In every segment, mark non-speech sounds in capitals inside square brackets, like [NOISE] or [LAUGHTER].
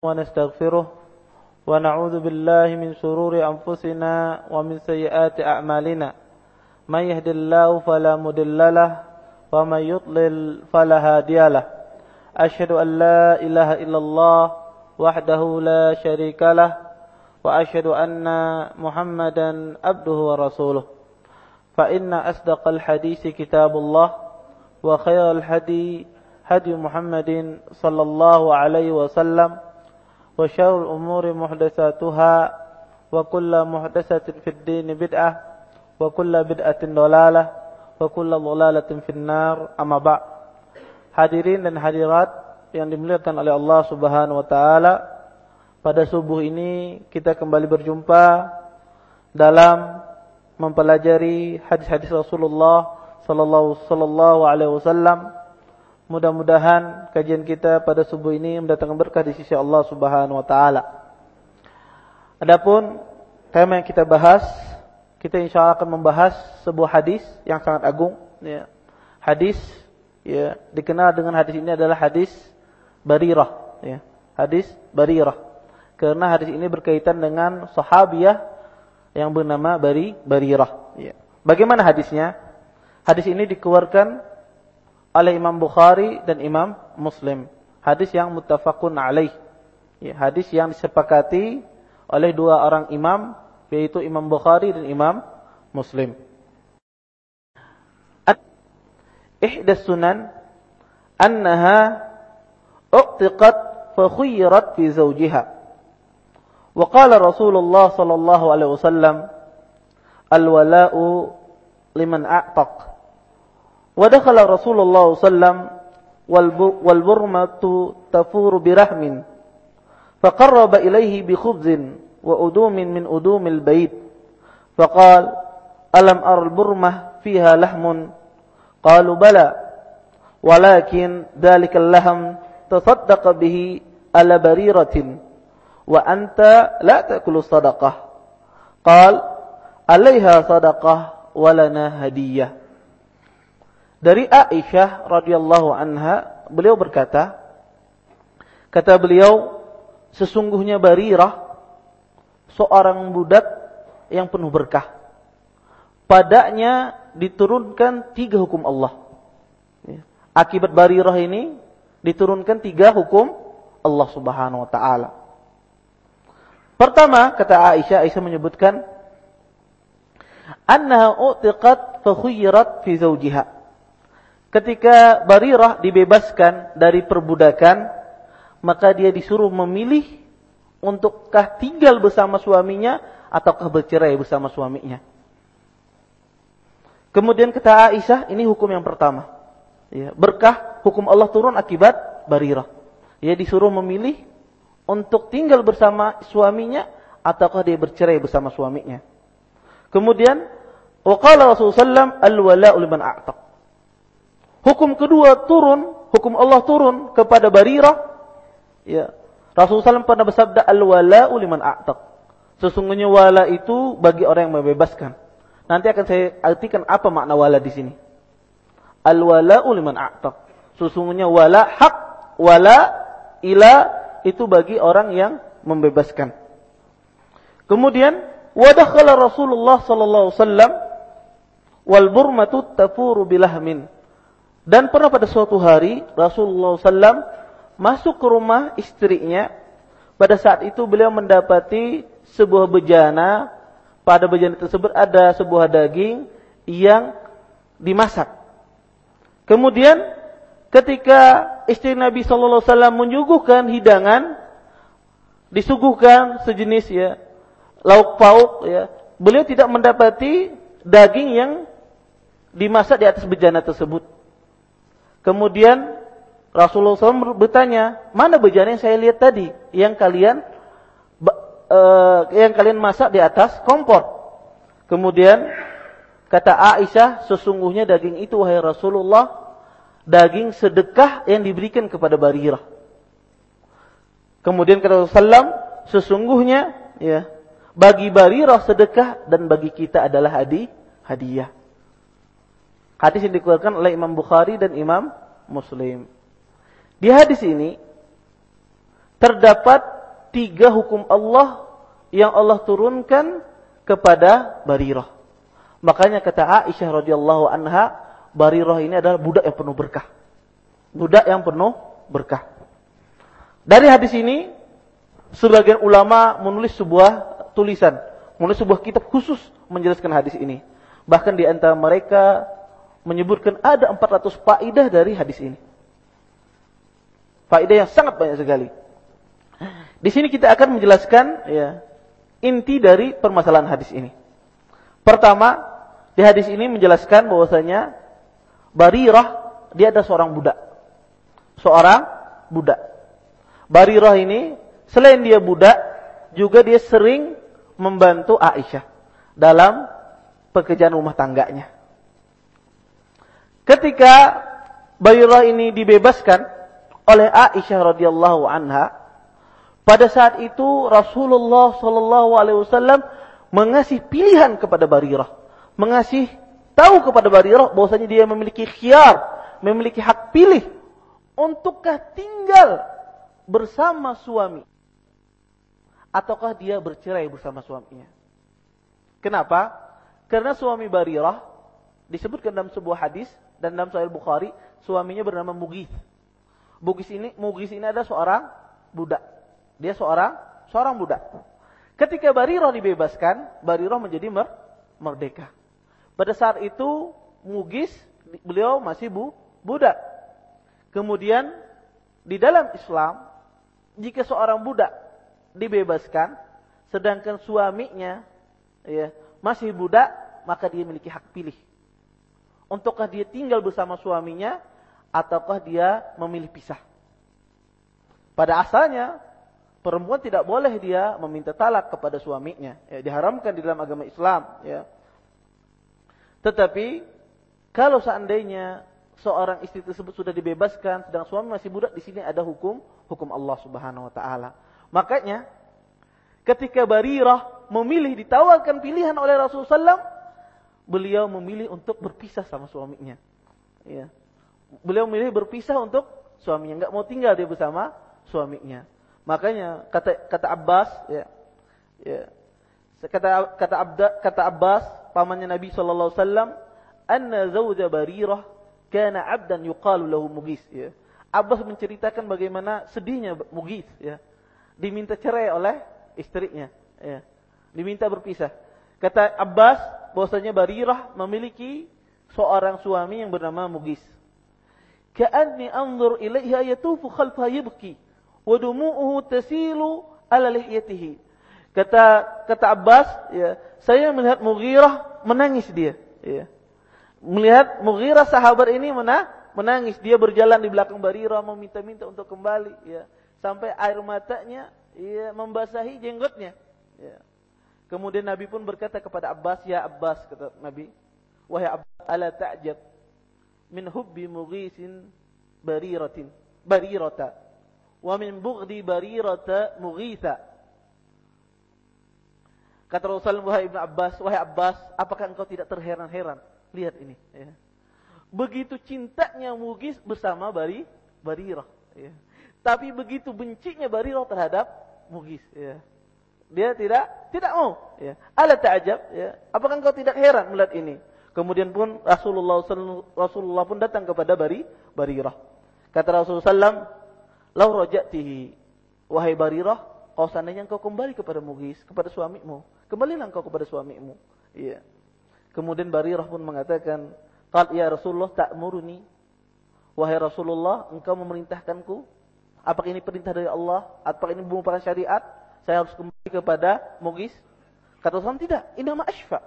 ونستغفره ونعوذ بالله من شرور أنفسنا ومن سيئات أعمالنا. من يهد الله فلا مدل له ومن يضلل فلا هادي له. أشهد أن لا إله إلا الله وحده لا شريك له وأشهد أن محمدا عبده ورسوله. فإن أصدق الحديث كتاب الله وخير الهدي هدي محمد صلى الله عليه وسلم وشر الأمور محدثاتها وكل محدثة في الدين بدعة وكل بدعة ضلالة وكل ضلالة في النار أما بعد Hadirin dan hadirat yang dimuliakan oleh Allah Subhanahu wa taala, pada subuh ini kita kembali berjumpa dalam mempelajari hadis-hadis Rasulullah sallallahu alaihi wasallam Mudah-mudahan kajian kita pada subuh ini mendatangkan berkah di sisi Allah Subhanahu wa taala. Adapun tema yang kita bahas, kita insya Allah akan membahas sebuah hadis yang sangat agung ya. Hadis ya dikenal dengan hadis ini adalah hadis Barirah ya. Hadis Barirah. Karena hadis ini berkaitan dengan sahabiah yang bernama Bari Barirah ya. Bagaimana hadisnya? Hadis ini dikeluarkan oleh Imam Bukhari dan Imam Muslim. Hadis yang muttafaqun alaih. Ya, hadis yang disepakati oleh dua orang imam yaitu Imam Bukhari dan Imam Muslim. Ihdas sunan annaha uqtiqat fa fi zawjiha. Wa qala Rasulullah sallallahu alaihi wasallam al-wala'u liman a'taq ودخل رسول الله صلى الله عليه وسلم والبرمة تفور برحم فقرب إليه بخبز وأدوم من أدوم البيت فقال ألم أرى البرمة فيها لحم؟ قالوا بلى ولكن ذلك اللحم تصدق به على بريرة وأنت لا تأكل الصدقة. قال عليها صدقة ولنا هدية. Dari Aisyah radhiyallahu anha, beliau berkata, kata beliau, sesungguhnya Barirah seorang budak yang penuh berkah. Padanya diturunkan tiga hukum Allah. Ya. Akibat Barirah ini diturunkan tiga hukum Allah Subhanahu wa taala. Pertama, kata Aisyah, Aisyah menyebutkan annaha utiqat fa fi zawjiha Ketika Barirah dibebaskan dari perbudakan, maka dia disuruh memilih untukkah tinggal bersama suaminya ataukah bercerai bersama suaminya. Kemudian kata Aisyah, ini hukum yang pertama. Ya, berkah hukum Allah turun akibat Barirah. Dia disuruh memilih untuk tinggal bersama suaminya ataukah dia bercerai bersama suaminya. Kemudian waqala Rasulullah al-wala'u liman a'taq. Hukum kedua turun, hukum Allah turun kepada Barirah. Ya. Rasulullah SAW pernah bersabda al-wala'u liman a'taq. Sesungguhnya wala itu bagi orang yang membebaskan. Nanti akan saya artikan apa makna wala di sini. Al-wala'u liman a'taq. Sesungguhnya wala hak, wala ila itu bagi orang yang membebaskan. Kemudian wadakhala Rasulullah sallallahu alaihi wasallam wal burmatu tafuru bilahmin dan pernah pada suatu hari Rasulullah SAW masuk ke rumah istrinya. Pada saat itu beliau mendapati sebuah bejana. Pada bejana tersebut ada sebuah daging yang dimasak. Kemudian ketika istri Nabi SAW menyuguhkan hidangan, disuguhkan sejenis ya lauk pauk ya, beliau tidak mendapati daging yang dimasak di atas bejana tersebut. Kemudian Rasulullah SAW bertanya, mana bejana yang saya lihat tadi, yang kalian uh, yang kalian masak di atas kompor. Kemudian kata Aisyah, sesungguhnya daging itu wahai Rasulullah, daging sedekah yang diberikan kepada Barirah. Kemudian kata Rasulullah, sesungguhnya ya bagi Barirah sedekah dan bagi kita adalah hadi hadiah. Hadis yang dikeluarkan oleh Imam Bukhari dan Imam Muslim. Di hadis ini terdapat tiga hukum Allah yang Allah turunkan kepada Barirah. Makanya kata Aisyah radhiyallahu anha, Barirah ini adalah budak yang penuh berkah. Budak yang penuh berkah. Dari hadis ini, sebagian ulama menulis sebuah tulisan, menulis sebuah kitab khusus menjelaskan hadis ini. Bahkan di antara mereka menyebutkan ada 400 faidah dari hadis ini. Faidah yang sangat banyak sekali. Di sini kita akan menjelaskan ya inti dari permasalahan hadis ini. Pertama, di hadis ini menjelaskan bahwasanya Barirah dia ada seorang budak. Seorang budak. Barirah ini selain dia budak, juga dia sering membantu Aisyah dalam pekerjaan rumah tangganya. Ketika Barirah ini dibebaskan oleh Aisyah radhiyallahu anha, pada saat itu Rasulullah Shallallahu Alaihi Wasallam mengasih pilihan kepada Barirah, mengasih tahu kepada Barirah bahwasanya dia memiliki khiar, memiliki hak pilih untukkah tinggal bersama suami ataukah dia bercerai bersama suaminya. Kenapa? Karena suami Barirah disebutkan dalam sebuah hadis dan dalam Sahih Bukhari suaminya bernama Mugis. Mugis ini Mugis ini ada seorang budak dia seorang seorang budak. Ketika Barirah dibebaskan, Barirah menjadi mer merdeka. Pada saat itu Mugis beliau masih bu budak. Kemudian di dalam Islam jika seorang budak dibebaskan sedangkan suaminya ya masih budak maka dia memiliki hak pilih. Untukkah dia tinggal bersama suaminya ataukah dia memilih pisah? Pada asalnya perempuan tidak boleh dia meminta talak kepada suaminya. Ya, diharamkan di dalam agama Islam. Ya. Tetapi kalau seandainya seorang istri tersebut sudah dibebaskan, sedang suami masih budak, di sini ada hukum hukum Allah Subhanahu Wa Taala. Makanya ketika Barirah memilih ditawarkan pilihan oleh Rasulullah SAW, beliau memilih untuk berpisah sama suaminya. Ya. Beliau memilih berpisah untuk suaminya, nggak mau tinggal dia bersama suaminya. Makanya kata kata Abbas ya. Ya. Kata kata Abda, kata Abbas pamannya Nabi sallallahu alaihi wasallam, "Anna zawja Barirah kana 'abdan yuqalu lahu Mugis." Ya. Abbas menceritakan bagaimana sedihnya Mugis ya. Diminta cerai oleh istrinya ya. Diminta berpisah. Kata Abbas bahwasanya Barirah memiliki seorang suami yang bernama Mugis. Ka'anni anzur ilaiha yatufu khalfaha yabki wa dumu'uhu tasilu ala lihyatihi. Kata kata Abbas, ya, saya melihat Mughirah menangis dia, ya. Melihat Mughirah sahabat ini mana menangis, dia berjalan di belakang Barira meminta-minta untuk kembali, ya. Sampai air matanya ya, membasahi jenggotnya, ya. Kemudian Nabi pun berkata kepada Abbas, "Ya Abbas," kata Nabi, "Wahai Abbas, ala ta'jab min hubbi mughisin bariratin, barirata." wa min bughdi barirata mughitha. Kata Rasulullah wahai Ibnu Abbas, wahai Abbas, apakah engkau tidak terheran-heran? Lihat ini. Ya. Begitu cintanya Mugis bersama Bari, Barirah. Ya. Tapi begitu bencinya Barirah terhadap Mugis. Ya. Dia tidak tidak mau. Ya. Ala ta'ajab. Ya. Apakah engkau tidak heran melihat ini? Kemudian pun Rasulullah Rasulullah pun datang kepada Bari, Barirah. Kata Rasulullah SAW, Lau rojatihi. Wahai Barirah, kau seandainya engkau kembali kepada Mugis, kepada suamimu. Kembalilah engkau kepada suamimu. Iya. Kemudian Barirah pun mengatakan, Qal ya Rasulullah ta'muruni. Wahai Rasulullah, engkau memerintahkanku. Apakah ini perintah dari Allah? Apakah ini merupakan syariat? Saya harus kembali kepada Mugis? Kata Rasulullah, tidak. Ini nama ashfa.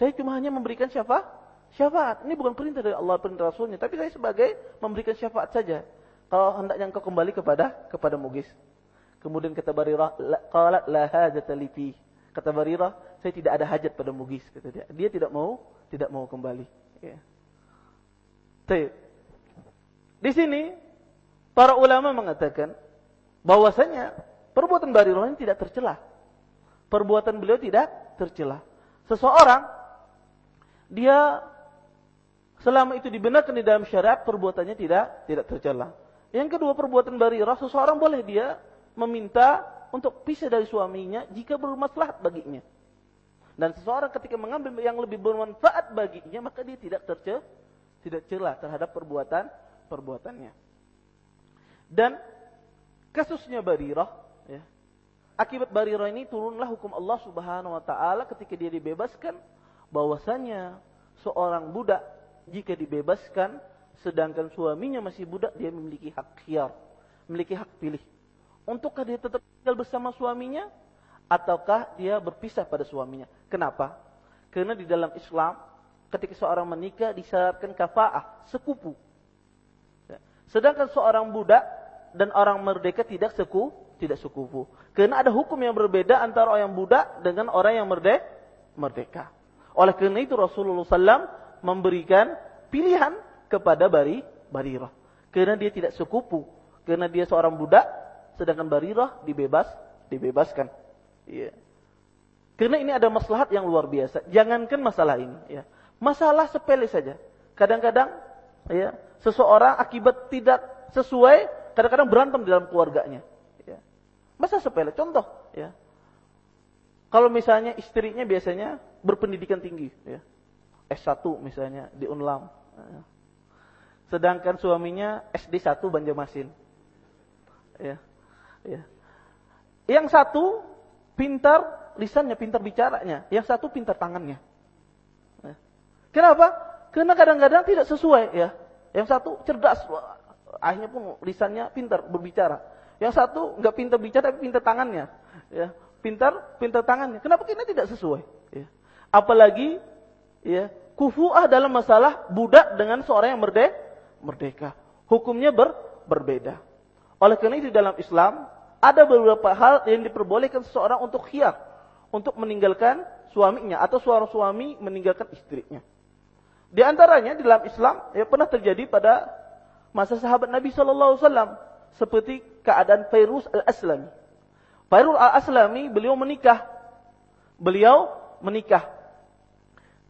Saya cuma hanya memberikan syafaat. Syafaat. Ini bukan perintah dari Allah, perintah Rasulnya. Tapi saya sebagai memberikan syafaat saja kalau hendaknya engkau kembali kepada kepada Mugis. Kemudian kata Barirah, qalat la hajata. Kata Barirah, saya tidak ada hajat pada Mugis kata dia. Dia tidak mau tidak mau kembali, ya. Di sini para ulama mengatakan bahwasanya perbuatan Barirah ini tidak tercela. Perbuatan beliau tidak tercela. Seseorang dia selama itu dibenarkan di dalam syariat perbuatannya tidak tidak tercela. Yang kedua perbuatan barirah, seseorang boleh dia meminta untuk pisah dari suaminya jika bermaslahat baginya. Dan seseorang ketika mengambil yang lebih bermanfaat baginya, maka dia tidak terce, tidak celah terhadap perbuatan perbuatannya. Dan kasusnya Barirah, akibat Barirah ini turunlah hukum Allah Subhanahu Wa Taala ketika dia dibebaskan, bahwasanya seorang budak jika dibebaskan, sedangkan suaminya masih budak, dia memiliki hak khiar, memiliki hak pilih. Untukkah dia tetap tinggal bersama suaminya ataukah dia berpisah pada suaminya. Kenapa? Karena di dalam Islam ketika seorang menikah disyaratkan kafaah, sekupu. Ya. Sedangkan seorang budak dan orang merdeka tidak seku, tidak sekufu. Karena ada hukum yang berbeda antara orang yang budak dengan orang yang merde, merdeka. Oleh karena itu Rasulullah SAW memberikan pilihan kepada Bari, Barirah. Karena dia tidak sekupu. Karena dia seorang budak, sedangkan Barirah dibebas, dibebaskan. Ya. Karena ini ada maslahat yang luar biasa. Jangankan masalah ini, ya. Masalah sepele saja. Kadang-kadang ya, seseorang akibat tidak sesuai, kadang-kadang berantem dalam keluarganya. Masa sepele? Contoh, ya. Kalau misalnya istrinya biasanya berpendidikan tinggi, ya. S1 misalnya di Unlam. Ya. Sedangkan suaminya SD1 Banjarmasin. Ya. Ya. Yang satu pintar lisannya, pintar bicaranya. Yang satu pintar tangannya. Ya. Kenapa? Karena kadang-kadang tidak sesuai ya. Yang satu cerdas, akhirnya pun lisannya pintar berbicara. Yang satu nggak pintar bicara tapi pintar tangannya. Ya. Pintar, pintar tangannya. Kenapa kita tidak sesuai? Ya. Apalagi ya, kufuah dalam masalah budak dengan seorang yang merde, merdeka. Hukumnya ber, berbeda. Oleh karena itu dalam Islam ada beberapa hal yang diperbolehkan seseorang untuk khiar, untuk meninggalkan suaminya atau suara suami meninggalkan istrinya. Di antaranya di dalam Islam ya pernah terjadi pada masa sahabat Nabi Shallallahu Alaihi Wasallam seperti keadaan Fairuz al Aslami. Fairuz al Aslami beliau menikah, beliau menikah.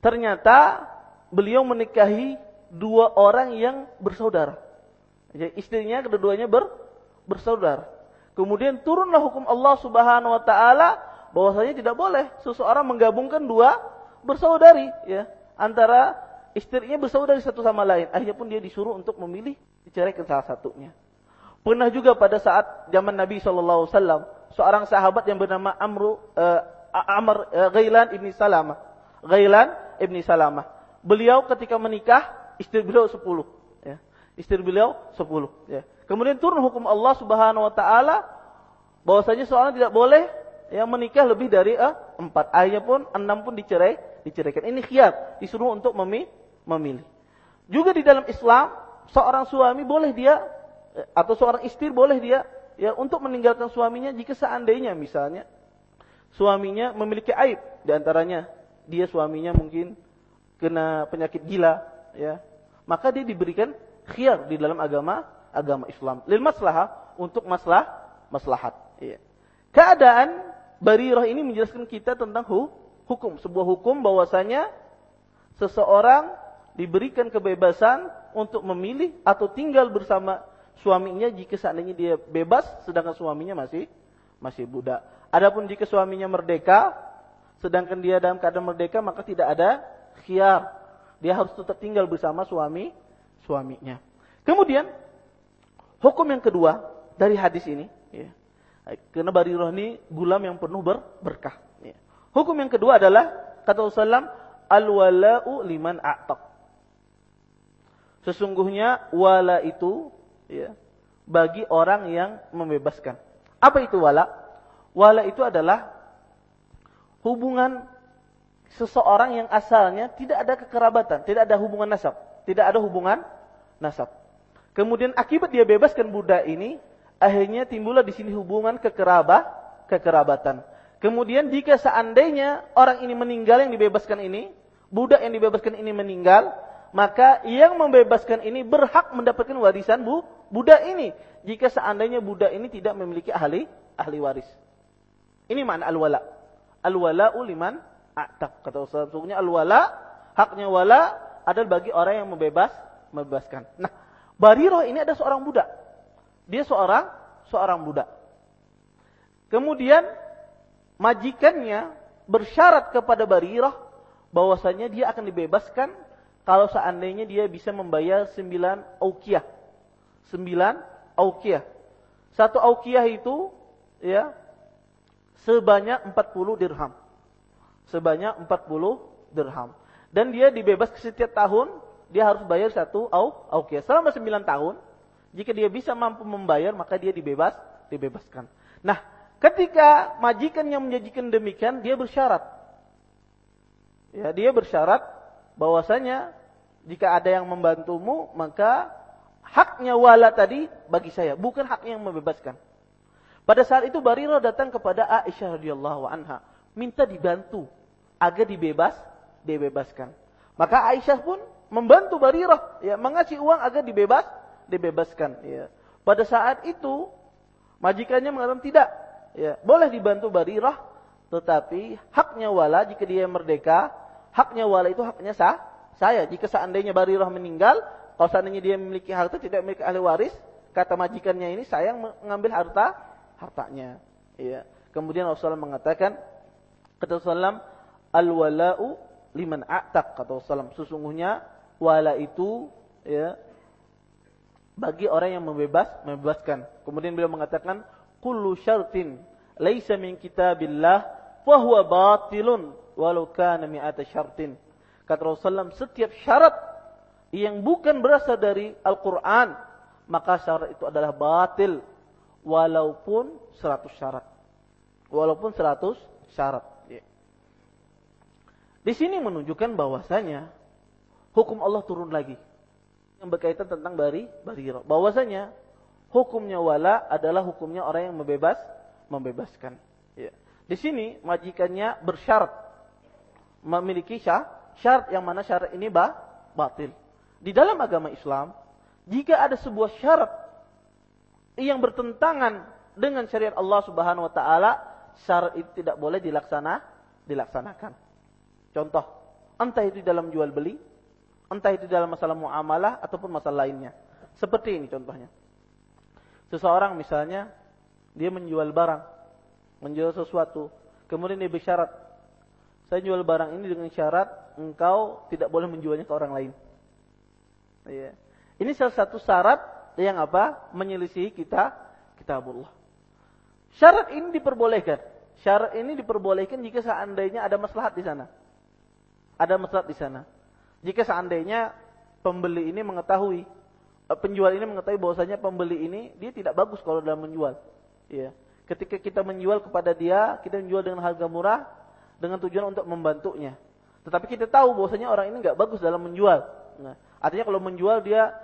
Ternyata beliau menikahi dua orang yang bersaudara. Jadi istrinya kedua-duanya ber, bersaudara. Kemudian turunlah hukum Allah Subhanahu wa taala bahwasanya tidak boleh seseorang menggabungkan dua bersaudari ya, antara istrinya bersaudari satu sama lain. Akhirnya pun dia disuruh untuk memilih diceraikan salah satunya. Pernah juga pada saat zaman Nabi Wasallam seorang sahabat yang bernama Amru uh, Amr uh, Ghailan ibni Salamah. Ghailan ibni Salamah. Beliau ketika menikah istri beliau sepuluh. Ya. Istri beliau sepuluh. Ya. Kemudian turun hukum Allah Subhanahu wa taala bahwasanya seorang tidak boleh yang menikah lebih dari uh, empat. Akhirnya pun enam pun dicerai, diceraikan. Ini khiyar, disuruh untuk memilih. Juga di dalam Islam, seorang suami boleh dia eh, atau seorang istri boleh dia ya untuk meninggalkan suaminya jika seandainya misalnya suaminya memiliki aib di antaranya dia suaminya mungkin kena penyakit gila ya maka dia diberikan khiyar di dalam agama agama Islam. Lil maslahah untuk maslah maslahat. Iya. Keadaan Barirah ini menjelaskan kita tentang hu, hukum, sebuah hukum bahwasanya seseorang diberikan kebebasan untuk memilih atau tinggal bersama suaminya jika seandainya dia bebas sedangkan suaminya masih masih budak. Adapun jika suaminya merdeka sedangkan dia dalam keadaan merdeka maka tidak ada khiar. Dia harus tetap tinggal bersama suami suaminya. Kemudian Hukum yang kedua dari hadis ini, ya, karena Barirah ini gulam yang penuh ber, berkah. Ya. Hukum yang kedua adalah kata Rasulullah al-wala'u liman a'taq. Sesungguhnya wala itu ya, bagi orang yang membebaskan. Apa itu wala? Wala itu adalah hubungan seseorang yang asalnya tidak ada kekerabatan, tidak ada hubungan nasab, tidak ada hubungan nasab. Kemudian akibat dia bebaskan budak ini, akhirnya timbullah di sini hubungan kekerabah, kekerabatan. Kemudian jika seandainya orang ini meninggal yang dibebaskan ini, budak yang dibebaskan ini meninggal, maka yang membebaskan ini berhak mendapatkan warisan bu, budak ini. Jika seandainya budak ini tidak memiliki ahli ahli waris. Ini makna al-wala. Al-wala'u liman a'taq. Kata Ustaz, al-wala, haknya wala adalah bagi orang yang membebas, membebaskan. Nah, Bariro ini ada seorang budak. Dia seorang seorang budak. Kemudian majikannya bersyarat kepada Barirah bahwasanya dia akan dibebaskan kalau seandainya dia bisa membayar sembilan aukiyah. Sembilan aukiyah. Satu aukiyah itu ya sebanyak 40 dirham. Sebanyak 40 dirham. Dan dia dibebas setiap tahun dia harus bayar satu aukiyah. Selama 9 tahun, jika dia bisa mampu membayar maka dia dibebas, dibebaskan. Nah, Ketika majikan yang menjanjikan demikian, dia bersyarat. Ya, dia bersyarat bahwasanya jika ada yang membantumu, maka haknya wala tadi bagi saya, bukan haknya yang membebaskan. Pada saat itu Barira datang kepada Aisyah radhiyallahu anha, minta dibantu agar dibebas, dibebaskan. Maka Aisyah pun membantu Barira, ya, mengasih uang agar dibebas, dibebaskan. Ya. Pada saat itu majikannya mengatakan tidak, ya, boleh dibantu barirah, tetapi haknya wala jika dia merdeka, haknya wala itu haknya sah, saya. Jika seandainya barirah meninggal, kalau seandainya dia memiliki harta tidak memiliki ahli waris, kata majikannya ini saya yang mengambil harta hartanya. Ya. Kemudian Rasulullah mengatakan, kata Rasulullah, al-wala'u liman a'taq kata Rasulullah. Sesungguhnya wala itu ya bagi orang yang membebas, membebaskan. Kemudian beliau mengatakan kullu syartin laisa min kitabillah fahuwa batilun walau kana mi'ata syartin. Kata Rasulullah setiap syarat yang bukan berasal dari Al-Qur'an maka syarat itu adalah batil walaupun 100 syarat. Walaupun 100 syarat. Ya. Di sini menunjukkan bahwasanya hukum Allah turun lagi yang berkaitan tentang bari bariro. Bahwasanya hukumnya wala adalah hukumnya orang yang membebas membebaskan. Ya. Di sini majikannya bersyarat memiliki syah, syarat yang mana syarat ini bah, batil. Di dalam agama Islam, jika ada sebuah syarat yang bertentangan dengan syariat Allah Subhanahu wa taala, syarat itu tidak boleh dilaksana dilaksanakan. Contoh, entah itu dalam jual beli, entah itu dalam masalah muamalah ataupun masalah lainnya. Seperti ini contohnya. Seseorang misalnya dia menjual barang, menjual sesuatu, kemudian dia bersyarat, saya jual barang ini dengan syarat engkau tidak boleh menjualnya ke orang lain. Ya. Ini salah satu syarat yang apa? Menyelisihi kita kitabullah. Syarat ini diperbolehkan. Syarat ini diperbolehkan jika seandainya ada maslahat di sana. Ada maslahat di sana. Jika seandainya pembeli ini mengetahui Eh, penjual ini mengetahui bahwasanya pembeli ini dia tidak bagus kalau dalam menjual. Ya. Ketika kita menjual kepada dia, kita menjual dengan harga murah dengan tujuan untuk membantunya. Tetapi kita tahu bahwasanya orang ini nggak bagus dalam menjual. Nah, artinya kalau menjual dia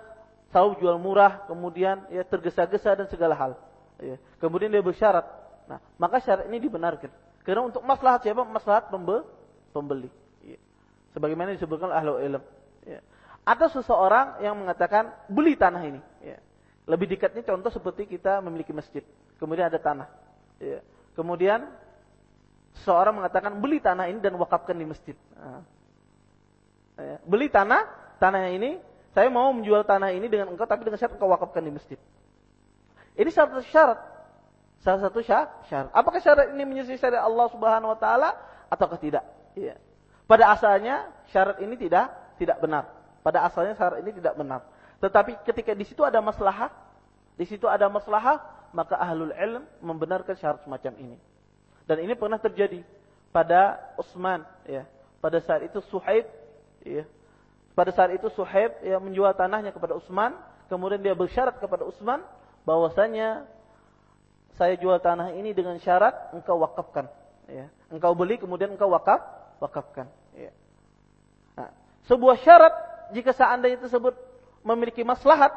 selalu jual murah, kemudian ya tergesa-gesa dan segala hal. Ya. Kemudian dia bersyarat. Nah, maka syarat ini dibenarkan. Karena untuk maslahat siapa? Maslahat pembeli. Ya. Sebagaimana disebutkan ahlu ilm. Ya. Atau seseorang yang mengatakan beli tanah ini. Ya. Lebih dekatnya contoh seperti kita memiliki masjid. Kemudian ada tanah. Ya. Kemudian seseorang mengatakan beli tanah ini dan wakafkan di masjid. Nah. Ya. Beli tanah, tanah ini, saya mau menjual tanah ini dengan engkau tapi dengan syarat engkau wakafkan di masjid. Ini satu syarat. Salah satu syarat. Apakah syarat ini menyelesaikan syariat Allah Subhanahu wa taala ataukah tidak? Ya. Pada asalnya syarat ini tidak tidak benar. Pada asalnya syarat ini tidak benar. Tetapi ketika di situ ada maslahah, di situ ada maslahah, maka ahlul ilm membenarkan syarat semacam ini. Dan ini pernah terjadi pada Utsman ya. Pada saat itu Suhaib ya. Pada saat itu Suhaib ya menjual tanahnya kepada Utsman, kemudian dia bersyarat kepada Utsman bahwasanya saya jual tanah ini dengan syarat engkau wakafkan ya. Engkau beli kemudian engkau wakaf wakafkan ya. Nah, sebuah syarat jika seandainya tersebut memiliki maslahat,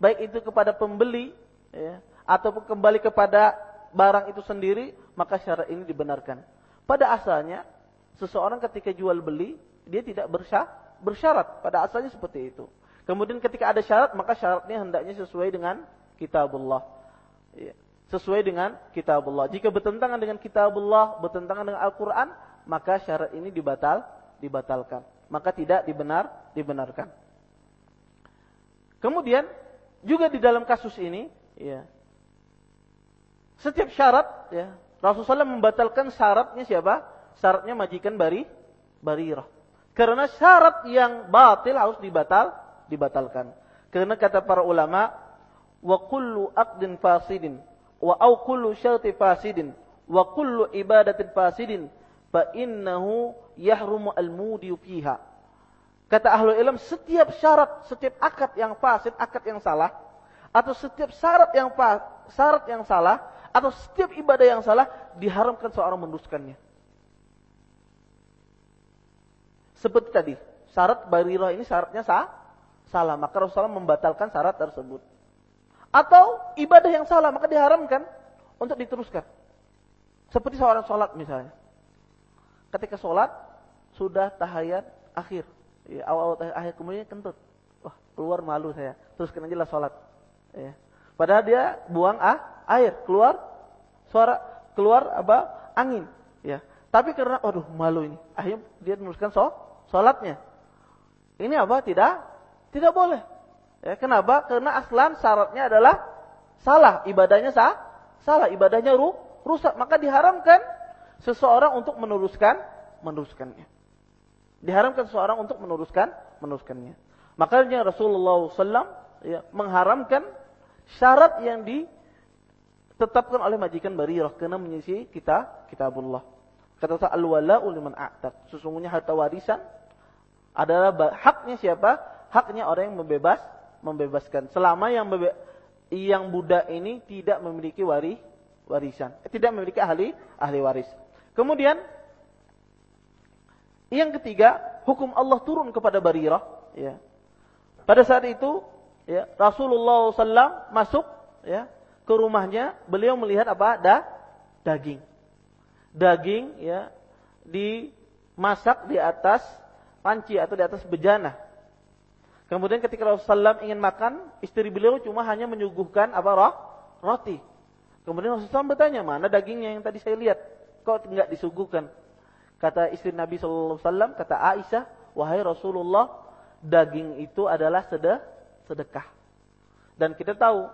baik itu kepada pembeli ya, ataupun kembali kepada barang itu sendiri, maka syarat ini dibenarkan. Pada asalnya, seseorang ketika jual beli, dia tidak bersyarat. Pada asalnya seperti itu. Kemudian ketika ada syarat, maka syaratnya hendaknya sesuai dengan kitabullah. Ya. Sesuai dengan kitabullah. Jika bertentangan dengan kitabullah, bertentangan dengan Al-Quran, maka syarat ini dibatal, dibatalkan maka tidak dibenar dibenarkan. Kemudian juga di dalam kasus ini, ya, Setiap syarat ya, Rasulullah membatalkan syaratnya siapa? Syaratnya majikan Bari Barirah. Karena syarat yang batil harus dibatal, dibatalkan. Karena kata para ulama, wa kullu aqdin fasidin wa au kullu syarti fasidin wa kullu ibadatin fasidin fa innahu yahrumu al-mudi fiha. Kata ahlu ilm, setiap syarat, setiap akad yang fasid, akad yang salah, atau setiap syarat yang syarat yang salah, atau setiap ibadah yang salah diharamkan seorang meneruskannya. Seperti tadi, syarat barirah ini syaratnya sah, salah, maka Rasulullah membatalkan syarat tersebut. Atau ibadah yang salah, maka diharamkan untuk diteruskan. Seperti seorang sholat misalnya. Ketika sholat, sudah tahayat akhir. Ya, awal-awal tahayat akhir, kemudian kentut. Wah, keluar malu saya. Teruskan aja lah sholat. Ya. Padahal dia buang ah, air, keluar suara, keluar apa? angin, ya. Tapi karena aduh malu ini, akhirnya dia meneruskan so, sholatnya. Ini apa? Tidak tidak boleh. Ya, kenapa? Karena aslan syaratnya adalah salah, ibadahnya sah, salah, ibadahnya ru, rusak, maka diharamkan seseorang untuk meneruskan meneruskannya. Diharamkan seseorang untuk meneruskan meneruskannya. Makanya Rasulullah SAW ya, mengharamkan syarat yang ditetapkan oleh majikan Barirah karena menyisi kita kitabullah. Kata al-wala'u liman a'taq. Sesungguhnya harta warisan adalah haknya siapa? Haknya orang yang membebas, membebaskan. Selama yang bebe yang budak ini tidak memiliki wari, warisan, eh, tidak memiliki ahli ahli waris. Kemudian yang ketiga, hukum Allah turun kepada Barirah, ya. Pada saat itu ya, Rasulullah SAW masuk ya, ke rumahnya, beliau melihat apa? Da, daging. Daging ya dimasak di atas panci atau di atas bejana. Kemudian ketika Rasulullah SAW ingin makan, istri beliau cuma hanya menyuguhkan apa roh? Roti. Kemudian Rasulullah SAW bertanya, mana dagingnya yang tadi saya lihat? Kok enggak disuguhkan? Kata istri Nabi SAW, kata Aisyah, wahai Rasulullah, daging itu adalah sedekah. Dan kita tahu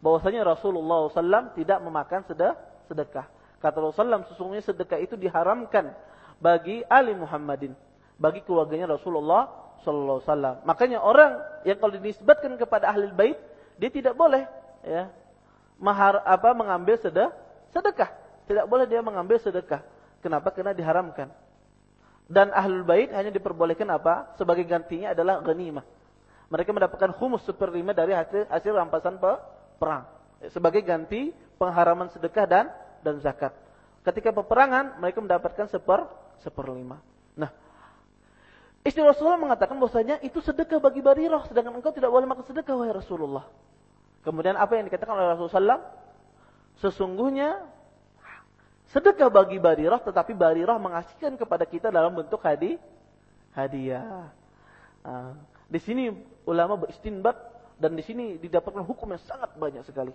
bahwasanya Rasulullah SAW tidak memakan sedekah. Kata Rasulullah SAW, sesungguhnya sedekah itu diharamkan bagi Ali Muhammadin, bagi keluarganya Rasulullah SAW. Makanya orang yang kalau dinisbatkan kepada ahli bait, dia tidak boleh ya mahar apa mengambil sedekah. Tidak boleh dia mengambil sedekah. Kenapa? Karena diharamkan. Dan ahlul bait hanya diperbolehkan apa? Sebagai gantinya adalah ghanimah mereka mendapatkan humus seperlima dari hasil, hasil rampasan pe, perang. Sebagai ganti pengharaman sedekah dan dan zakat. Ketika peperangan, mereka mendapatkan seper, seperlima. Nah, istri Rasulullah mengatakan bahwasanya itu sedekah bagi Barirah, sedangkan engkau tidak boleh makan sedekah, wahai Rasulullah. Kemudian apa yang dikatakan oleh Rasulullah? Sesungguhnya sedekah bagi Barirah, tetapi Barirah mengasihkan kepada kita dalam bentuk hadi, hadiah. Ah, di sini ulama beristinbat dan di sini didapatkan hukum yang sangat banyak sekali.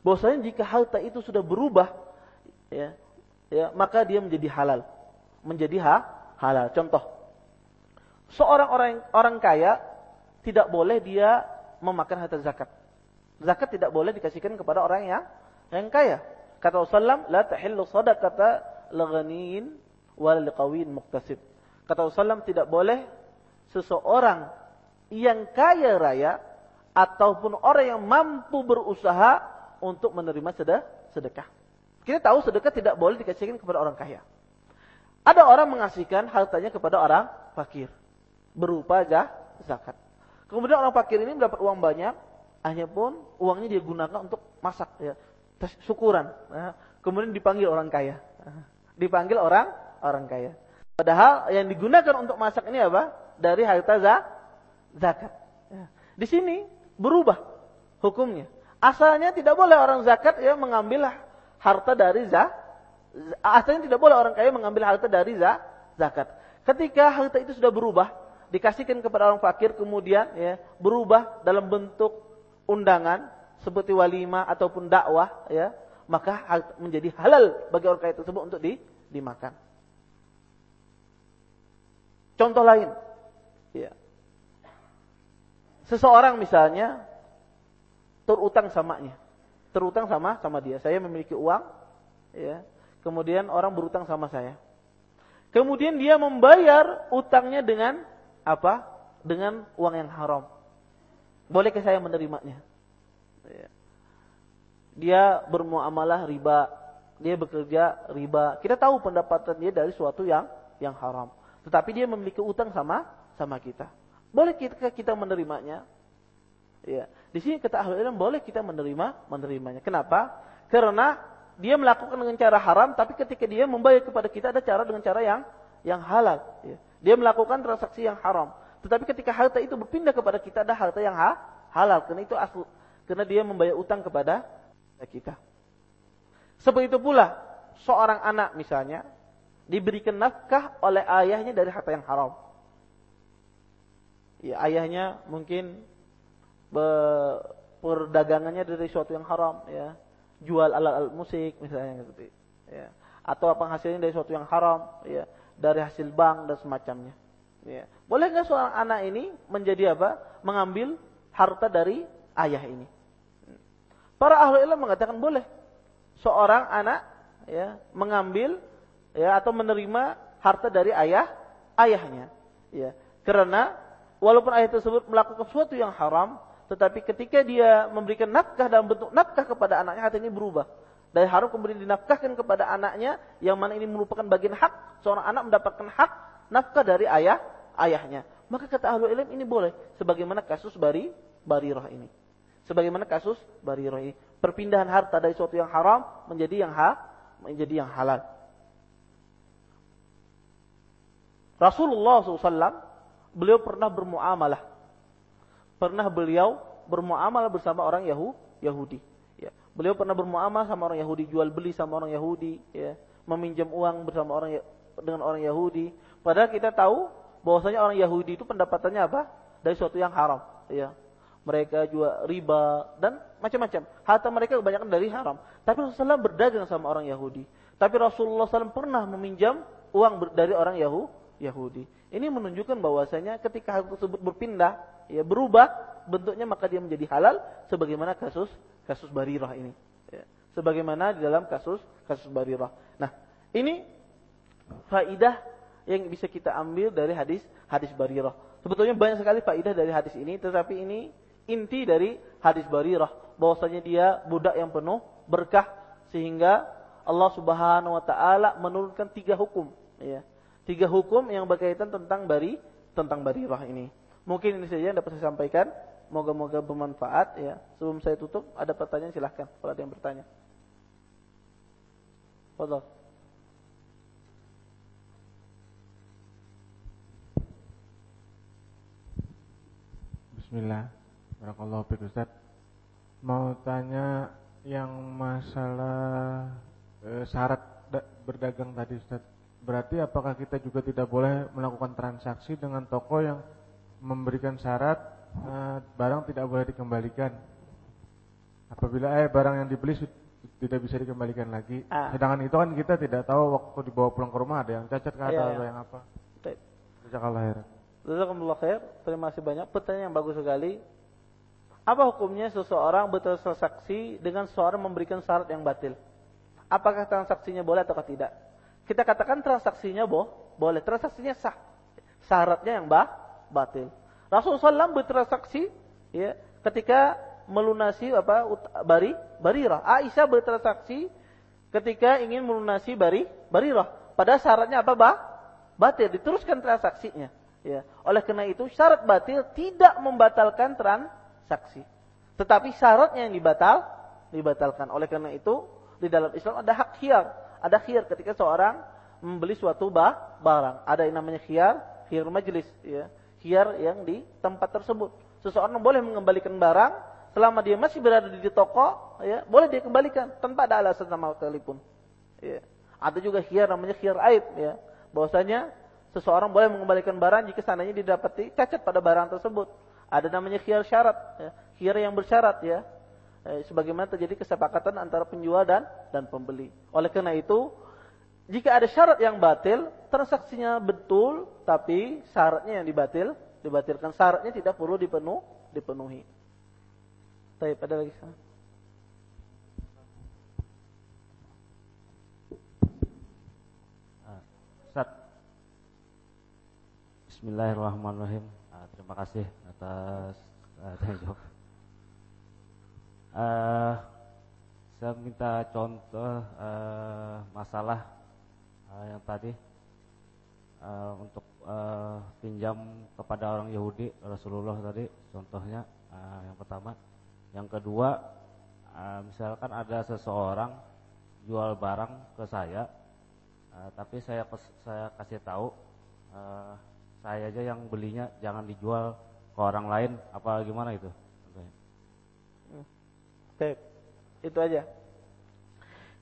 Bahwasanya jika harta itu sudah berubah, ya, ya maka dia menjadi halal, menjadi ha, halal. Contoh, seorang orang orang kaya tidak boleh dia memakan harta zakat. Zakat tidak boleh dikasihkan kepada orang yang yang kaya. Kata Rasulullah, la tahillu sadaqata laghaniin wal liqawin muktasib. Kata Rasulullah tidak boleh seseorang yang kaya raya ataupun orang yang mampu berusaha untuk menerima sedekah. Kita tahu sedekah tidak boleh dikasihkan kepada orang kaya. Ada orang mengasihkan hartanya kepada orang fakir berupa zakat. Kemudian orang fakir ini mendapat uang banyak, hanya pun uangnya dia gunakan untuk masak ya, syukuran. Nah, kemudian dipanggil orang kaya. Dipanggil orang orang kaya. Padahal yang digunakan untuk masak ini apa? Dari harta zakat. Ya. Di sini berubah hukumnya. Asalnya tidak boleh orang zakat ya mengambil harta dari zakat. Asalnya tidak boleh orang kaya mengambil harta dari zakat. Ketika harta itu sudah berubah, dikasihkan kepada orang fakir kemudian ya berubah dalam bentuk undangan seperti walimah ataupun dakwah ya, maka menjadi halal bagi orang kaya tersebut untuk di, dimakan. Contoh lain, ya, Seseorang misalnya terutang samanya. terutang sama sama dia. Saya memiliki uang, ya. Kemudian orang berutang sama saya. Kemudian dia membayar utangnya dengan apa? Dengan uang yang haram. Bolehkah saya menerimanya? Ya. Dia bermuamalah riba, dia bekerja riba. Kita tahu pendapatan dia dari suatu yang yang haram. Tetapi dia memiliki utang sama sama kita. Boleh kita kita menerimanya? Ya. Di sini kata ahli ilmu boleh kita menerima menerimanya. Kenapa? Karena dia melakukan dengan cara haram, tapi ketika dia membayar kepada kita ada cara dengan cara yang yang halal. Ya. Dia melakukan transaksi yang haram. Tetapi ketika harta itu berpindah kepada kita ada harta yang ha, halal. Karena itu asal. Karena dia membayar utang kepada kita. Seperti itu pula seorang anak misalnya diberikan nafkah oleh ayahnya dari harta yang haram. Ya, ayahnya mungkin perdagangannya dari sesuatu yang haram ya jual alat-alat musik misalnya gitu ya atau penghasilannya dari sesuatu yang haram ya dari hasil bank dan semacamnya. Ya. Boleh nggak seorang anak ini menjadi apa? Mengambil harta dari ayah ini. Para ahli ilmu mengatakan boleh. Seorang anak ya mengambil ya atau menerima harta dari ayah ayahnya. Ya. Karena walaupun ayah tersebut melakukan sesuatu yang haram tetapi ketika dia memberikan nafkah dalam bentuk nafkah kepada anaknya, hati ini berubah. Dari haram kemudian dinafkahkan kepada anaknya, yang mana ini merupakan bagian hak, seorang anak mendapatkan hak nafkah dari ayah ayahnya. Maka kata ahlu ilm ini boleh. Sebagaimana kasus bari barirah ini. Sebagaimana kasus barirah ini. Perpindahan harta dari sesuatu yang haram menjadi yang ha, menjadi yang halal. Rasulullah SAW beliau pernah bermuamalah pernah beliau bermuamalah bersama orang Yahudi. Beliau pernah bermuamalah sama orang Yahudi, jual beli sama orang Yahudi, ya. meminjam uang bersama orang ya, dengan orang Yahudi. Padahal kita tahu bahwasanya orang Yahudi itu pendapatannya apa? Dari sesuatu yang haram. Ya. Mereka juga riba dan macam-macam. Harta mereka kebanyakan dari haram. Tapi Rasulullah berdagang sama orang Yahudi. Tapi Rasulullah SAW pernah meminjam uang dari orang Yahudi. Ini menunjukkan bahwasanya ketika hal tersebut berpindah, ya berubah bentuknya maka dia menjadi halal sebagaimana kasus kasus Barirah ini. Ya. Sebagaimana di dalam kasus kasus Barirah. Nah, ini faidah yang bisa kita ambil dari hadis hadis Barirah. Sebetulnya banyak sekali faidah dari hadis ini, tetapi ini inti dari hadis Barirah bahwasanya dia budak yang penuh berkah sehingga Allah Subhanahu wa taala menurunkan tiga hukum ya tiga hukum yang berkaitan tentang bari tentang barirah ini. Mungkin ini saja yang dapat saya sampaikan. Moga-moga bermanfaat ya. Sebelum saya tutup, ada pertanyaan silahkan kalau ada yang bertanya. Fadal. Bismillah. Barakallahu fiik Ustaz. Mau tanya yang masalah e, syarat berdagang tadi Ustaz. Berarti apakah kita juga tidak boleh melakukan transaksi dengan toko yang memberikan syarat barang tidak boleh dikembalikan? Apabila eh barang yang dibeli tidak bisa dikembalikan lagi. Ah. Sedangkan itu kan kita tidak tahu waktu dibawa pulang ke rumah ada yang cacat kah iya, atau iya. yang apa. Jazakallah khair. Jazakallah khair. Terima kasih banyak. Pertanyaan yang bagus sekali. Apa hukumnya seseorang bertransaksi dengan seorang memberikan syarat yang batil? Apakah transaksinya boleh atau tidak? Kita katakan transaksinya boh, boleh. Transaksinya sah. Syaratnya yang bah, batil. Rasulullah SAW bertransaksi ya, ketika melunasi apa bari barirah. Aisyah bertransaksi ketika ingin melunasi bari barirah. Pada syaratnya apa bah? Batil. Diteruskan transaksinya. Ya. Oleh karena itu syarat batil tidak membatalkan transaksi. Tetapi syaratnya yang dibatal dibatalkan. Oleh karena itu di dalam Islam ada hak khiyar ada khiyar ketika seorang membeli suatu bah, barang. Ada yang namanya khiyar, khiyar majlis, ya. Khiyar yang di tempat tersebut. Seseorang boleh mengembalikan barang selama dia masih berada di toko, ya, boleh dia kembalikan tanpa ada alasan sama sekali pun. Ya. Ada juga khiyar namanya khiyar aib, ya. Bahwasanya seseorang boleh mengembalikan barang jika sananya didapati cacat pada barang tersebut. Ada namanya khiyar syarat, ya. khiyar yang bersyarat, ya eh, sebagaimana terjadi kesepakatan antara penjual dan dan pembeli. Oleh karena itu, jika ada syarat yang batil, transaksinya betul, tapi syaratnya yang dibatil, dibatalkan syaratnya tidak perlu dipenuh, dipenuhi. Tapi pada lagi sana. Bismillahirrahmanirrahim. Ah, terima kasih atas ah, [LAUGHS] jawab. Uh, saya minta contoh uh, masalah uh, yang tadi uh, untuk uh, pinjam kepada orang Yahudi Rasulullah tadi contohnya uh, yang pertama. Yang kedua uh, misalkan ada seseorang jual barang ke saya uh, tapi saya saya kasih tahu uh, saya aja yang belinya jangan dijual ke orang lain apa gimana itu? Oke, itu aja.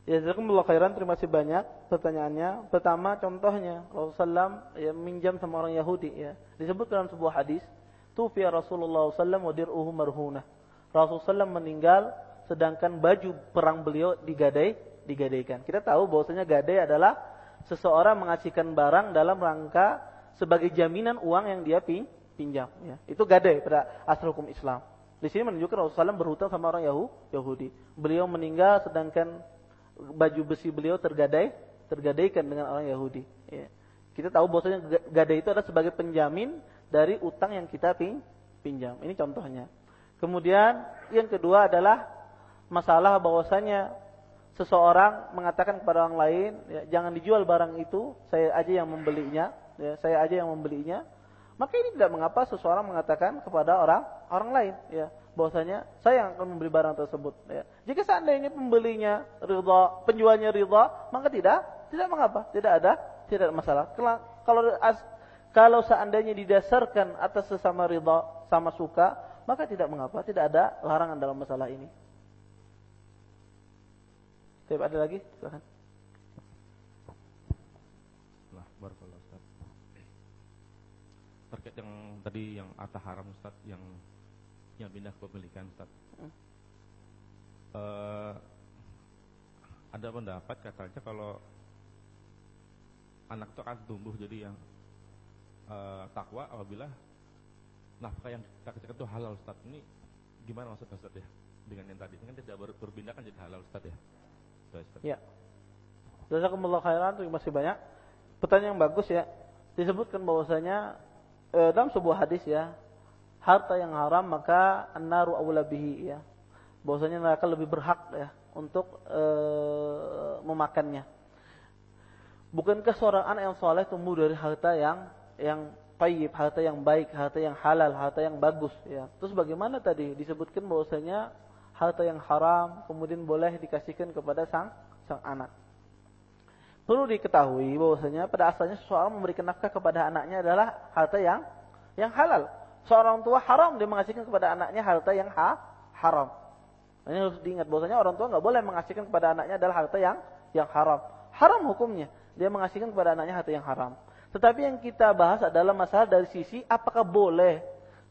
Ya, jazakumullah khairan. Terima kasih banyak pertanyaannya. Pertama, contohnya Rasulullah ya minjam sama orang Yahudi ya. Disebut dalam sebuah hadis, tufiya Rasulullah sallam wa dir'uhu marhunah. Rasulullah meninggal sedangkan baju perang beliau digadai digadaikan. Kita tahu bahwasanya gadai adalah seseorang mengasihkan barang dalam rangka sebagai jaminan uang yang dia pinjam ya. Itu gadai pada asal hukum Islam. Di sini menunjukkan Rasulullah SAW berhutang sama orang Yahudi. Beliau meninggal sedangkan baju besi beliau tergadai, tergadaikan dengan orang Yahudi. Ya. Kita tahu bahwasanya gadai itu adalah sebagai penjamin dari utang yang kita pinjam. Ini contohnya. Kemudian yang kedua adalah masalah bahwasanya seseorang mengatakan kepada orang lain, ya, jangan dijual barang itu, saya aja yang membelinya, ya, saya aja yang membelinya maka ini tidak mengapa seseorang mengatakan kepada orang orang lain ya bahwasanya saya yang akan membeli barang tersebut ya. Jika seandainya pembelinya ridha, penjualnya ridha, maka tidak tidak mengapa, tidak ada tidak ada masalah. Kalau kalau seandainya didasarkan atas sesama ridha sama suka, maka tidak mengapa, tidak ada larangan dalam masalah ini. Tidak ada lagi? Silahkan. terkait yang tadi yang harta haram Ustaz yang yang pindah kepemilikan Ustaz. Hmm. Uh, ada pendapat katanya kalau anak itu akan tumbuh jadi yang uh, takwa apabila nafkah yang kita kerjakan itu halal Ustaz. Ini gimana maksudnya Ustaz ya? Dengan yang tadi, kan tidak ber, berpindah kan jadi halal Ustaz ya? Ustaz. Ya. Jazakumullah khairan, terima kasih banyak. Pertanyaan yang bagus ya. Disebutkan bahwasanya e, dalam sebuah hadis ya, harta yang haram maka an-naru aula bihi ya. Bahwasanya neraka lebih berhak ya untuk e, memakannya. Bukankah seorang anak yang soleh tumbuh dari harta yang yang tayyib, harta yang baik, harta yang halal, harta yang bagus ya. Terus bagaimana tadi disebutkan bahwasanya harta yang haram kemudian boleh dikasihkan kepada sang sang anak. Perlu diketahui bahwasanya pada asalnya seseorang memberikan nafkah kepada anaknya adalah harta yang yang halal. Seorang tua haram dia mengasihkan kepada anaknya harta yang ha, haram. Ini harus diingat bahwasanya orang tua nggak boleh mengasihkan kepada anaknya adalah harta yang yang haram. Haram hukumnya. Dia mengasihkan kepada anaknya harta yang haram. Tetapi yang kita bahas adalah masalah dari sisi apakah boleh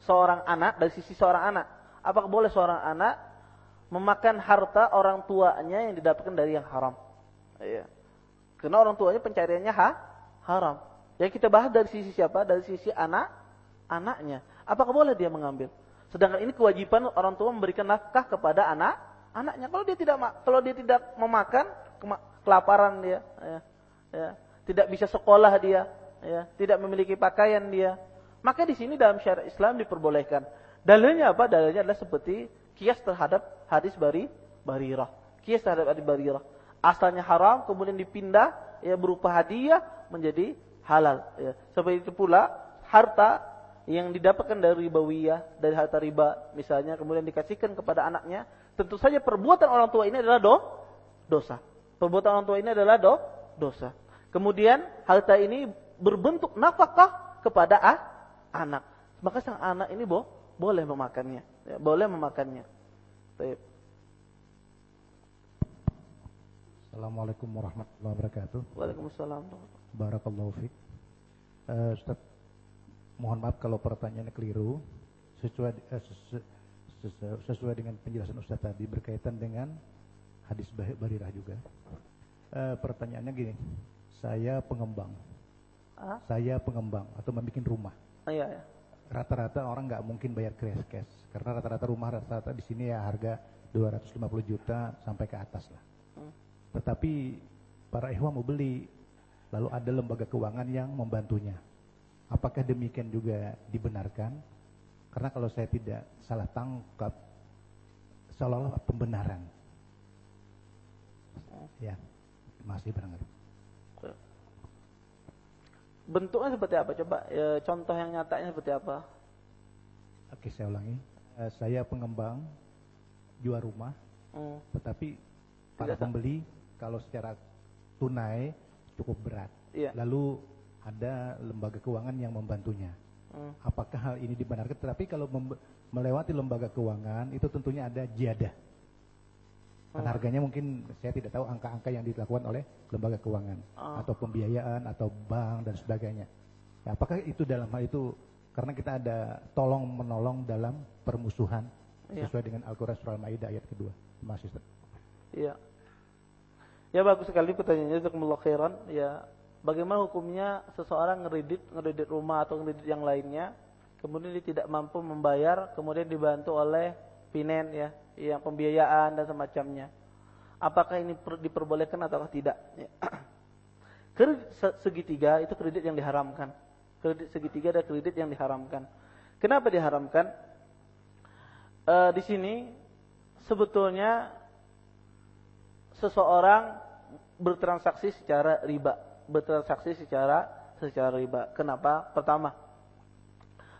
seorang anak dari sisi seorang anak, apakah boleh seorang anak memakan harta orang tuanya yang didapatkan dari yang haram. Iya. Karena orang tuanya pencariannya ha, haram. Yang kita bahas dari sisi siapa? Dari sisi anak, anaknya. Apakah boleh dia mengambil? Sedangkan ini kewajiban orang tua memberikan nafkah kepada anak, anaknya. Kalau dia tidak kalau dia tidak memakan, kelaparan dia, ya, ya, tidak bisa sekolah dia, ya, tidak memiliki pakaian dia, maka di sini dalam syariat Islam diperbolehkan. Dalilnya apa? Dalilnya adalah seperti kias terhadap hadis bari barirah. Kias terhadap hadis barirah asalnya haram kemudian dipindah ya berupa hadiah menjadi halal ya. Seperti itu pula harta yang didapatkan dari ribawiyah, dari harta riba misalnya kemudian dikasihkan kepada anaknya, tentu saja perbuatan orang tua ini adalah do, dosa. Perbuatan orang tua ini adalah do, dosa. Kemudian harta ini berbentuk nafkah kepada ah, anak. Maka sang anak ini bo, boleh memakannya, ya, boleh memakannya. Baik. Assalamualaikum warahmatullahi wabarakatuh. Waalaikumsalam. Barakallahu fiik. Uh, Ustaz, mohon maaf kalau pertanyaannya keliru. Sesuai uh, sesu, sesu, sesuai dengan penjelasan Ustaz tadi berkaitan dengan hadis Barirah juga. Uh, pertanyaannya gini, saya pengembang. Ah? Saya pengembang atau membuat rumah. Oh, iya, iya. Rata-rata orang nggak mungkin bayar cash cash karena rata-rata rumah rata-rata di sini ya harga 250 juta sampai ke atas lah. Hmm tetapi para ikhwan mau beli lalu ada lembaga keuangan yang membantunya. Apakah demikian juga dibenarkan? Karena kalau saya tidak salah tangkap, seolah-olah pembenaran. Ya, masih barangkali. Bentuknya seperti apa? Coba ya, contoh yang nyatanya seperti apa? Oke, saya ulangi. Uh, saya pengembang jual rumah, hmm. tetapi para pembeli kalau secara tunai cukup berat. Iya. Lalu ada lembaga keuangan yang membantunya. Hmm. Apakah hal ini dibenarkan? Tetapi kalau melewati lembaga keuangan itu tentunya ada jadah. Dan hmm. harganya mungkin saya tidak tahu angka-angka yang dilakukan oleh lembaga keuangan oh. atau pembiayaan atau bank dan sebagainya. Ya, apakah itu dalam hal itu karena kita ada tolong menolong dalam permusuhan ya. sesuai dengan Al-Qur'an surah Al-Maidah ayat kedua. Kasih. Iya. Ya bagus sekali pertanyaannya jazakumullah khairan. Ya, bagaimana hukumnya seseorang ngeredit ngeredit rumah atau ngeredit yang lainnya, kemudian dia tidak mampu membayar, kemudian dibantu oleh pinen ya, yang pembiayaan dan semacamnya. Apakah ini diperbolehkan atau tidak? Ya. [CLEARS THROAT] Kredit segitiga itu kredit yang diharamkan. Kredit segitiga ada kredit yang diharamkan. Kenapa diharamkan? E, di sini sebetulnya seseorang bertransaksi secara riba, bertransaksi secara secara riba. Kenapa? Pertama,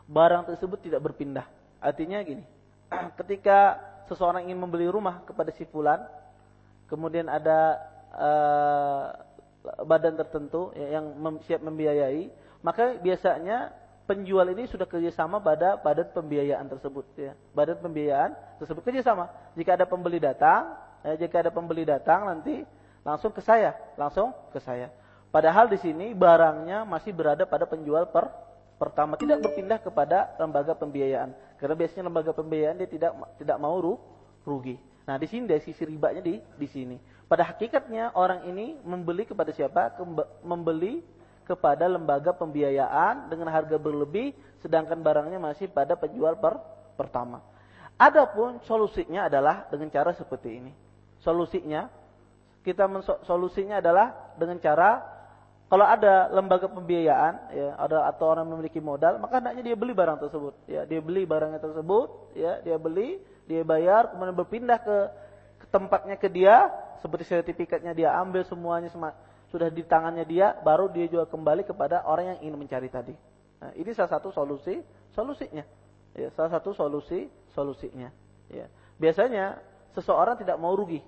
barang tersebut tidak berpindah. Artinya gini, [CLEARS THROAT] ketika seseorang ingin membeli rumah kepada si fulan, kemudian ada uh, badan tertentu yang mem siap membiayai, maka biasanya penjual ini sudah kerjasama pada badan pembiayaan tersebut. Ya. Badan pembiayaan tersebut kerjasama. Jika ada pembeli datang, ya, jika ada pembeli datang nanti langsung ke saya, langsung ke saya. Padahal di sini barangnya masih berada pada penjual per pertama, tidak berpindah kepada lembaga pembiayaan. Karena biasanya lembaga pembiayaan dia tidak tidak mau ru, rugi. Nah, di sini dari sisi ribanya di di sini. Pada hakikatnya orang ini membeli kepada siapa? Kemba, membeli kepada lembaga pembiayaan dengan harga berlebih sedangkan barangnya masih pada penjual per pertama. Adapun solusinya adalah dengan cara seperti ini. Solusinya kita solusinya adalah dengan cara kalau ada lembaga pembiayaan ya ada atau orang memiliki modal maka hendaknya dia beli barang tersebut. Ya dia beli barangnya tersebut ya dia beli dia bayar kemudian berpindah ke, ke tempatnya ke dia seperti sertifikatnya dia ambil semuanya sudah di tangannya dia baru dia jual kembali kepada orang yang ingin mencari tadi. Nah, ini salah satu solusi solusinya. Ya salah satu solusi solusinya. Ya biasanya seseorang tidak mau rugi,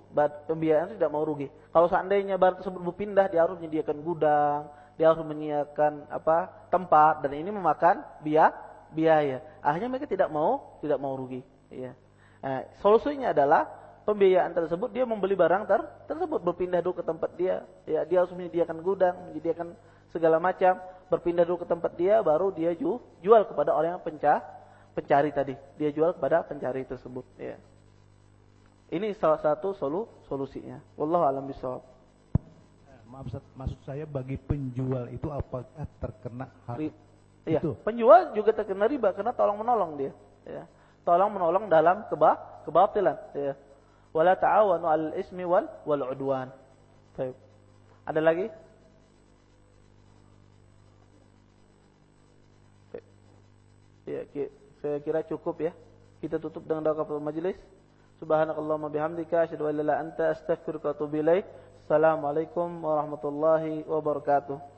pembiayaan tidak mau rugi. Kalau seandainya barang tersebut berpindah, dia harus menyediakan gudang, dia harus menyediakan apa tempat dan ini memakan biaya biaya. Akhirnya mereka tidak mau tidak mau rugi. Ya. Nah, solusinya adalah pembiayaan tersebut dia membeli barang ter tersebut berpindah dulu ke tempat dia. Ya, dia harus menyediakan gudang, menyediakan segala macam, berpindah dulu ke tempat dia, baru dia ju jual kepada orang yang penca pencari tadi. Dia jual kepada pencari tersebut. Ya. Ini salah satu solu, solusinya. Wallahu alam bisawab. Eh, maaf maksud saya bagi penjual itu apakah terkena hal Iya, itu? penjual juga terkena riba karena tolong menolong dia, ya. Tolong menolong dalam keba kebatilan, ya. Wala ta'awanu 'alal ismi wal wal 'udwan. Baik. Ada lagi? Ya, saya kira cukup ya. Kita tutup dengan doa kepada majelis. Subhanakallahumma bihamdika asyhadu an la ilaha anta astaghfiruka wa atubu ilaik. Assalamualaikum warahmatullahi wabarakatuh.